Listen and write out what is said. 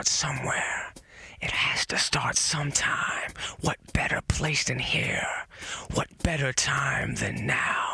start somewhere. It has to start sometime. What better place than here? What better time than now?